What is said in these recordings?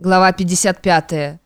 Глава 55.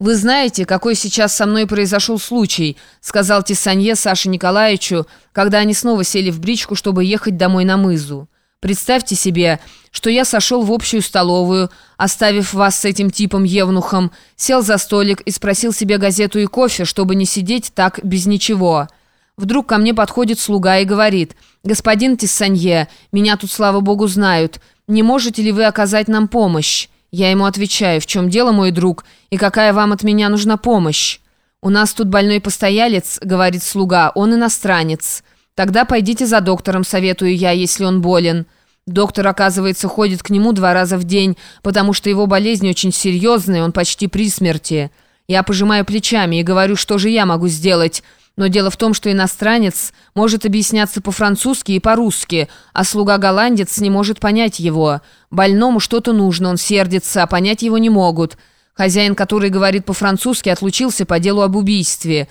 «Вы знаете, какой сейчас со мной произошел случай», сказал Тиссанье Саше Николаевичу, когда они снова сели в бричку, чтобы ехать домой на мызу. «Представьте себе, что я сошел в общую столовую, оставив вас с этим типом-евнухом, сел за столик и спросил себе газету и кофе, чтобы не сидеть так без ничего». Вдруг ко мне подходит слуга и говорит, «Господин Тиссанье, меня тут, слава богу, знают. Не можете ли вы оказать нам помощь?» Я ему отвечаю, «В чем дело, мой друг, и какая вам от меня нужна помощь?» «У нас тут больной постоялец», — говорит слуга, — «он иностранец». «Тогда пойдите за доктором, советую я, если он болен». Доктор, оказывается, ходит к нему два раза в день, потому что его болезнь очень серьезная, он почти при смерти. Я пожимаю плечами и говорю, что же я могу сделать?» Но дело в том, что иностранец может объясняться по-французски и по-русски, а слуга-голландец не может понять его. Больному что-то нужно, он сердится, а понять его не могут. Хозяин, который говорит по-французски, отлучился по делу об убийстве.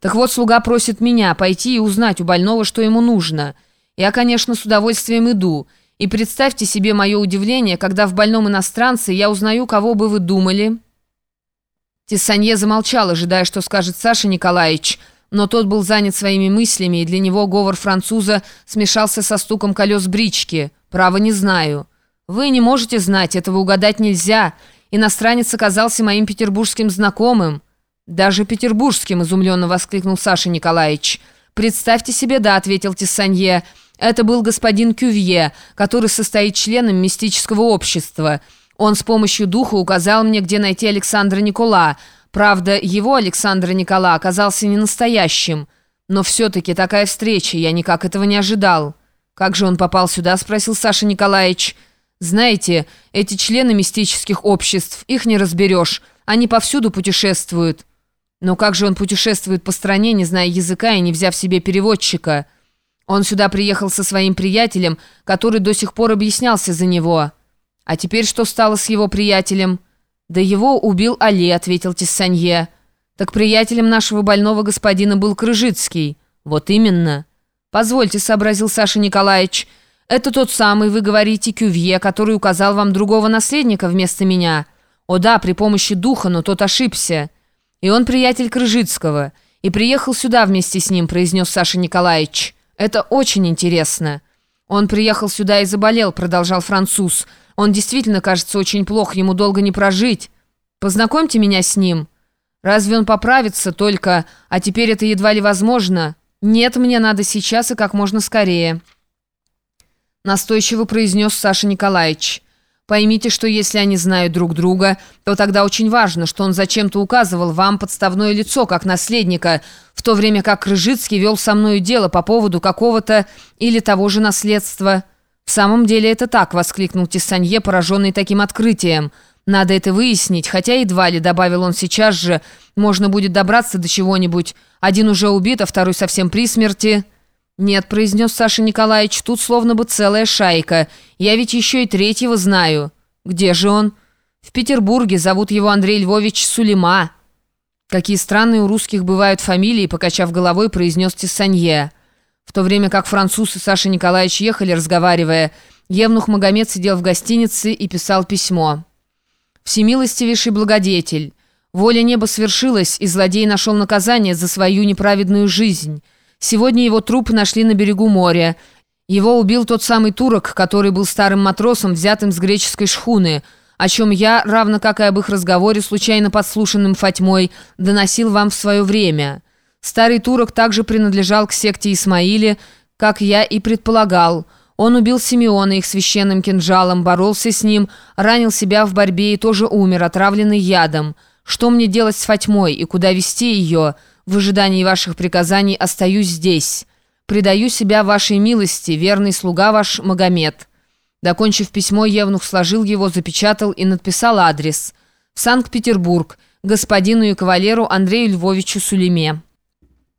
Так вот, слуга просит меня пойти и узнать у больного, что ему нужно. Я, конечно, с удовольствием иду. И представьте себе мое удивление, когда в больном иностранце я узнаю, кого бы вы думали». Тессанье замолчал, ожидая, что скажет Саша Николаевич – но тот был занят своими мыслями, и для него говор француза смешался со стуком колес брички. «Право не знаю». «Вы не можете знать, этого угадать нельзя. Иностранец оказался моим петербургским знакомым». «Даже петербургским», — изумленно воскликнул Саша Николаевич. «Представьте себе, да», — ответил Тессанье. «Это был господин Кювье, который состоит членом мистического общества. Он с помощью духа указал мне, где найти Александра Никола». Правда, его Александр Никола оказался не настоящим, но все-таки такая встреча, я никак этого не ожидал. «Как же он попал сюда?» – спросил Саша Николаевич. «Знаете, эти члены мистических обществ, их не разберешь, они повсюду путешествуют». «Но как же он путешествует по стране, не зная языка и не взяв себе переводчика?» Он сюда приехал со своим приятелем, который до сих пор объяснялся за него. А теперь что стало с его приятелем?» «Да его убил Али», — ответил Тессанье. «Так приятелем нашего больного господина был Крыжицкий». «Вот именно». «Позвольте», — сообразил Саша Николаевич. «Это тот самый, вы говорите, Кювье, который указал вам другого наследника вместо меня». «О да, при помощи духа, но тот ошибся». «И он приятель Крыжицкого. И приехал сюда вместе с ним», — произнес Саша Николаевич. «Это очень интересно». «Он приехал сюда и заболел», — продолжал француз. Он действительно кажется очень плохо, ему долго не прожить. Познакомьте меня с ним. Разве он поправится только, а теперь это едва ли возможно? Нет, мне надо сейчас и как можно скорее. Настойчиво произнес Саша Николаевич. Поймите, что если они знают друг друга, то тогда очень важно, что он зачем-то указывал вам подставное лицо, как наследника, в то время как Крыжицкий вел со мною дело по поводу какого-то или того же наследства». «В самом деле это так», — воскликнул Тиссанье, пораженный таким открытием. «Надо это выяснить, хотя едва ли», — добавил он сейчас же, «можно будет добраться до чего-нибудь. Один уже убит, а второй совсем при смерти». «Нет», — произнес Саша Николаевич, — «тут словно бы целая шайка. Я ведь еще и третьего знаю». «Где же он?» «В Петербурге. Зовут его Андрей Львович Сулейма». «Какие странные у русских бывают фамилии», — покачав головой, произнес Тиссанье. В то время как француз и Саша Николаевич ехали, разговаривая, Евнух Магомед сидел в гостинице и писал письмо. «Всемилостивейший благодетель, воля неба свершилась, и злодей нашел наказание за свою неправедную жизнь. Сегодня его труп нашли на берегу моря. Его убил тот самый турок, который был старым матросом, взятым с греческой шхуны, о чем я, равно как и об их разговоре, случайно подслушанным Фатьмой, доносил вам в свое время». Старый турок также принадлежал к секте Исмаиле, как я и предполагал. Он убил Симеона их священным кинжалом, боролся с ним, ранил себя в борьбе и тоже умер, отравленный ядом. Что мне делать с Фатьмой и куда вести ее? В ожидании ваших приказаний остаюсь здесь. Предаю себя вашей милости, верный слуга ваш Магомед». Докончив письмо, Евнух сложил его, запечатал и надписал адрес. В Санкт-Петербург, господину и кавалеру Андрею Львовичу Сулеме.